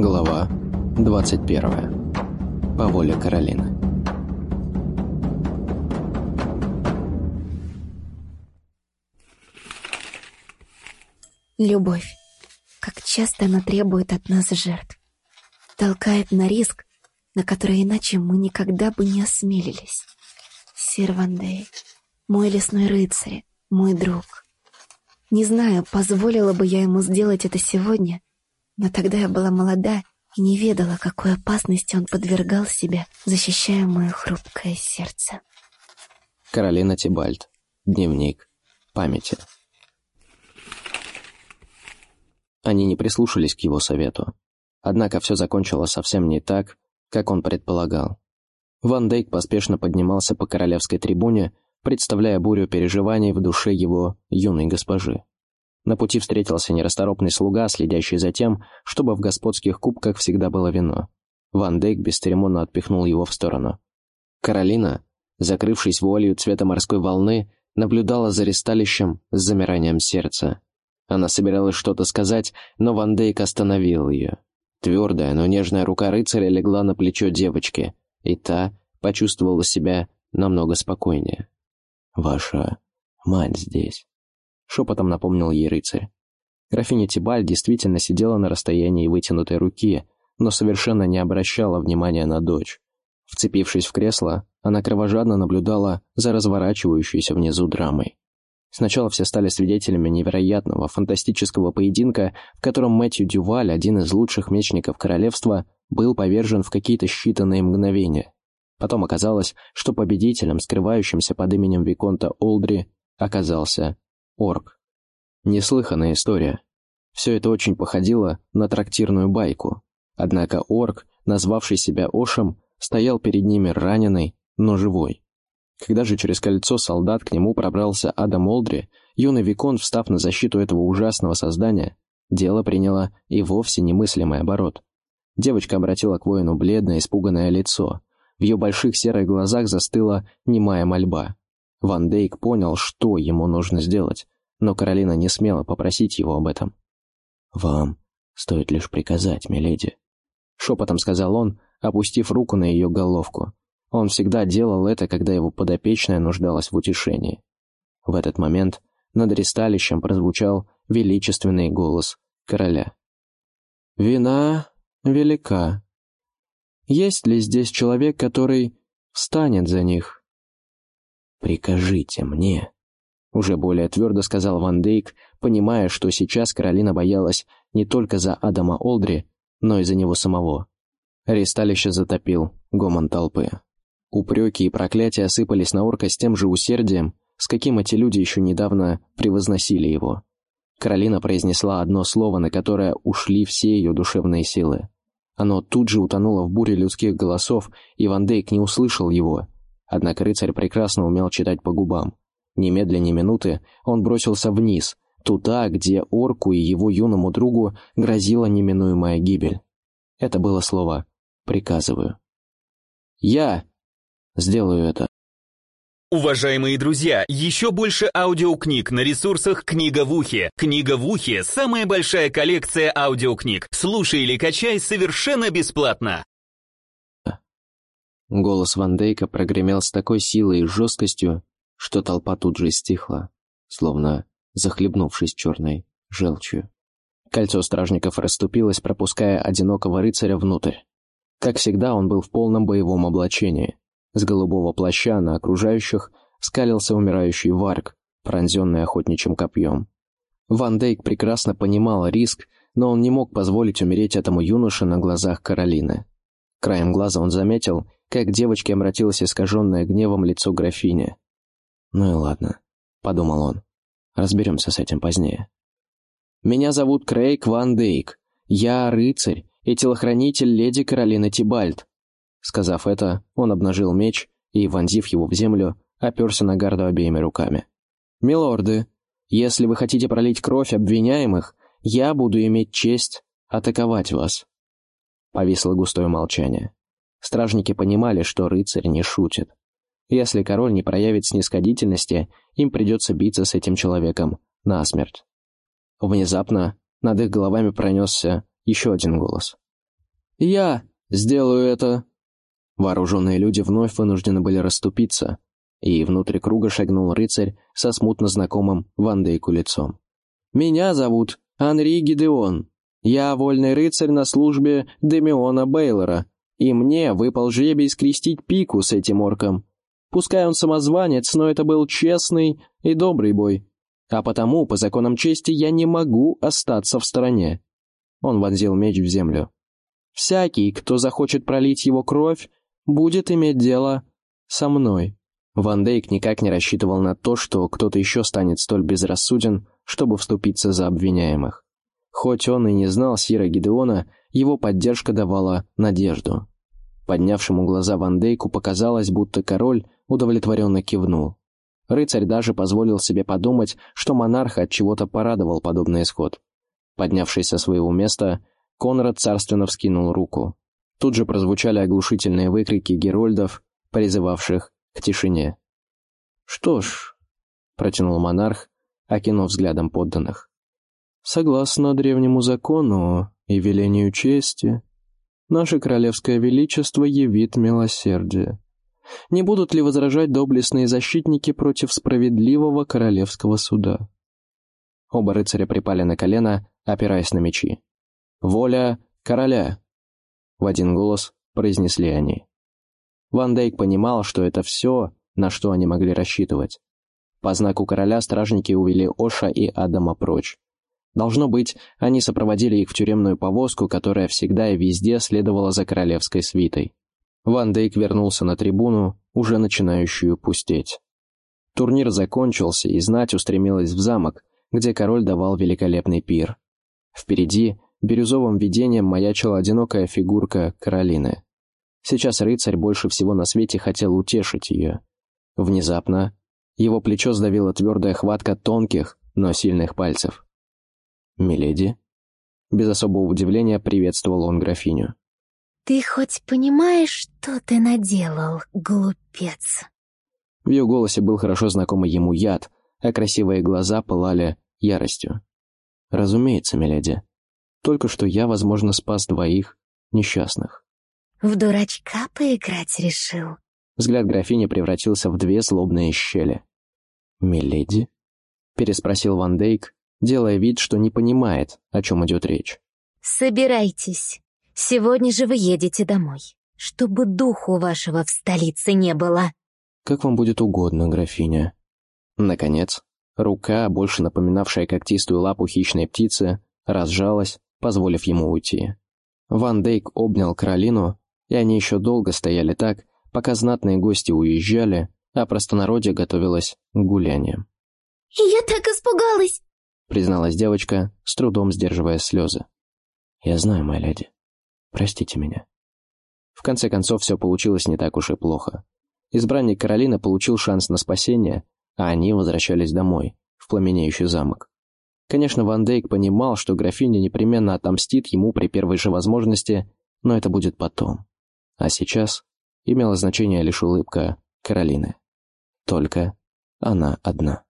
Глава 21. По воле Каролины. Любовь. Как часто она требует от нас жертв. Толкает на риск, на который иначе мы никогда бы не осмелились. Сир Вандей, мой лесной рыцарь, мой друг. Не знаю, позволила бы я ему сделать это сегодня, но тогда я была молода и не ведала, какой опасности он подвергал себя, защищая мое хрупкое сердце. Каролина Тибальд. Дневник. Памяти. Они не прислушались к его совету. Однако все закончилось совсем не так, как он предполагал. Ван Дейк поспешно поднимался по королевской трибуне, представляя бурю переживаний в душе его юной госпожи. На пути встретился нерасторопный слуга, следящий за тем, чтобы в господских кубках всегда было вино. Ван Дейк бесцеремонно отпихнул его в сторону. Каролина, закрывшись вуалью цвета морской волны, наблюдала за ресталищем с замиранием сердца. Она собиралась что-то сказать, но Ван Дейк остановил ее. Твердая, но нежная рука рыцаря легла на плечо девочки, и та почувствовала себя намного спокойнее. «Ваша мать здесь», — шепотом напомнил ей рыцарь. Графиня Тибаль действительно сидела на расстоянии вытянутой руки, но совершенно не обращала внимания на дочь. Вцепившись в кресло, она кровожадно наблюдала за разворачивающейся внизу драмой. Сначала все стали свидетелями невероятного, фантастического поединка, в котором Мэтью Дюваль, один из лучших мечников королевства, был повержен в какие-то считанные мгновения. Потом оказалось, что победителем, скрывающимся под именем Виконта Олдри, оказался Орк. Неслыханная история. Все это очень походило на трактирную байку. Однако Орк, назвавший себя Ошем, стоял перед ними раненый, но живой. Когда же через кольцо солдат к нему пробрался Адам Олдри, юный Викон, встав на защиту этого ужасного создания, дело приняло и вовсе немыслимый оборот. Девочка обратила к воину бледное, испуганное лицо. В ее больших серых глазах застыла немая мольба. Ван Дейк понял, что ему нужно сделать, но Каролина не смела попросить его об этом. «Вам стоит лишь приказать, миледи», — шепотом сказал он, опустив руку на ее головку. Он всегда делал это, когда его подопечная нуждалась в утешении. В этот момент над ресталищем прозвучал величественный голос короля. «Вина велика. Есть ли здесь человек, который встанет за них?» «Прикажите мне», — уже более твердо сказал Ван Дейк, понимая, что сейчас Каролина боялась не только за Адама Олдри, но и за него самого. Ресталище затопил гомон толпы. Упреки и проклятия осыпались на орка с тем же усердием, с каким эти люди еще недавно превозносили его. Каролина произнесла одно слово, на которое ушли все ее душевные силы. Оно тут же утонуло в буре людских голосов, и Ван Дейк не услышал его. Однако рыцарь прекрасно умел читать по губам. Немедленно минуты он бросился вниз, туда, где орку и его юному другу грозила неминуемая гибель. Это было слово «приказываю». «Я!» Сделаю это. Уважаемые друзья, еще больше аудиокниг на ресурсах «Книга в ухе». «Книга в ухе» — самая большая коллекция аудиокниг. Слушай или качай совершенно бесплатно. Голос Ван Дейка прогремел с такой силой и жесткостью, что толпа тут же стихла, словно захлебнувшись черной желчью. Кольцо стражников расступилось, пропуская одинокого рыцаря внутрь. Как всегда, он был в полном боевом облачении. С голубого плаща на окружающих скалился умирающий варк, пронзенный охотничьим копьем. Ван Дейк прекрасно понимал риск, но он не мог позволить умереть этому юноше на глазах Каролины. Краем глаза он заметил, как к девочке обратилось искаженное гневом лицо графини. «Ну и ладно», — подумал он, — «разберемся с этим позднее». «Меня зовут Крейг Ван Дейк. Я рыцарь и телохранитель леди Каролины Тибальд. Сказав это, он обнажил меч и, вонзив его в землю, оперся на гарду обеими руками. «Милорды, если вы хотите пролить кровь обвиняемых, я буду иметь честь атаковать вас». Повисло густое молчание. Стражники понимали, что рыцарь не шутит. Если король не проявит снисходительности, им придется биться с этим человеком насмерть. Внезапно над их головами пронесся еще один голос. «Я сделаю это!» Вооруженные люди вновь вынуждены были расступиться, и внутрь круга шагнул рыцарь со смутно знакомым Вандейку лицом. «Меня зовут Анри Гидеон. Я вольный рыцарь на службе Демиона Бейлора, и мне выпал жребий скрестить пику с этим орком. Пускай он самозванец, но это был честный и добрый бой. А потому, по законам чести, я не могу остаться в стороне». Он вонзил меч в землю. «Всякий, кто захочет пролить его кровь, будет иметь дело со мной». Ван Дейк никак не рассчитывал на то, что кто-то еще станет столь безрассуден, чтобы вступиться за обвиняемых. Хоть он и не знал Сира Гидеона, его поддержка давала надежду. Поднявшему глаза Ван Дейку показалось, будто король удовлетворенно кивнул. Рыцарь даже позволил себе подумать, что монарх от чего-то порадовал подобный исход. Поднявшись со своего места, Конрад царственно вскинул руку. Тут же прозвучали оглушительные выкрики герольдов, призывавших к тишине. «Что ж», — протянул монарх, окинув взглядом подданных, «согласно древнему закону и велению чести, наше королевское величество явит милосердие. Не будут ли возражать доблестные защитники против справедливого королевского суда?» Оба рыцаря припали на колено, опираясь на мечи. «Воля короля!» В один голос произнесли они. Ван Дейк понимал, что это все, на что они могли рассчитывать. По знаку короля стражники увели Оша и Адама прочь. Должно быть, они сопроводили их в тюремную повозку, которая всегда и везде следовала за королевской свитой. Ван Дейк вернулся на трибуну, уже начинающую пустеть. Турнир закончился, и знать устремилась в замок, где король давал великолепный пир. Впереди, бирюзовым видением, маячила одинокая фигурка Каролины. Сейчас рыцарь больше всего на свете хотел утешить ее. Внезапно его плечо сдавила твердая хватка тонких, но сильных пальцев. «Миледи?» Без особого удивления приветствовал он графиню. «Ты хоть понимаешь, что ты наделал, глупец?» В ее голосе был хорошо знакомый ему яд, а красивые глаза пылали яростью. «Разумеется, миледи. Только что я, возможно, спас двоих несчастных». В дурачка поиграть решил?» Взгляд графини превратился в две злобные щели. «Миледи?» — переспросил Ван Дейк, делая вид, что не понимает, о чем идет речь. «Собирайтесь. Сегодня же вы едете домой, чтобы духу вашего в столице не было». «Как вам будет угодно, графиня». Наконец, рука, больше напоминавшая когтистую лапу хищной птицы, разжалась, позволив ему уйти. Ван Дейк обнял Каролину и они еще долго стояли так, пока знатные гости уезжали, а простонародье готовилось к гуляниям. «Я так испугалась!» — призналась девочка, с трудом сдерживая слезы. «Я знаю, моя леди. Простите меня». В конце концов, все получилось не так уж и плохо. Избранник Каролина получил шанс на спасение, а они возвращались домой, в пламенеющий замок. Конечно, Ван Дейк понимал, что графиня непременно отомстит ему при первой же возможности, но это будет потом. А сейчас имела значение лишь улыбка Каролины. Только она одна.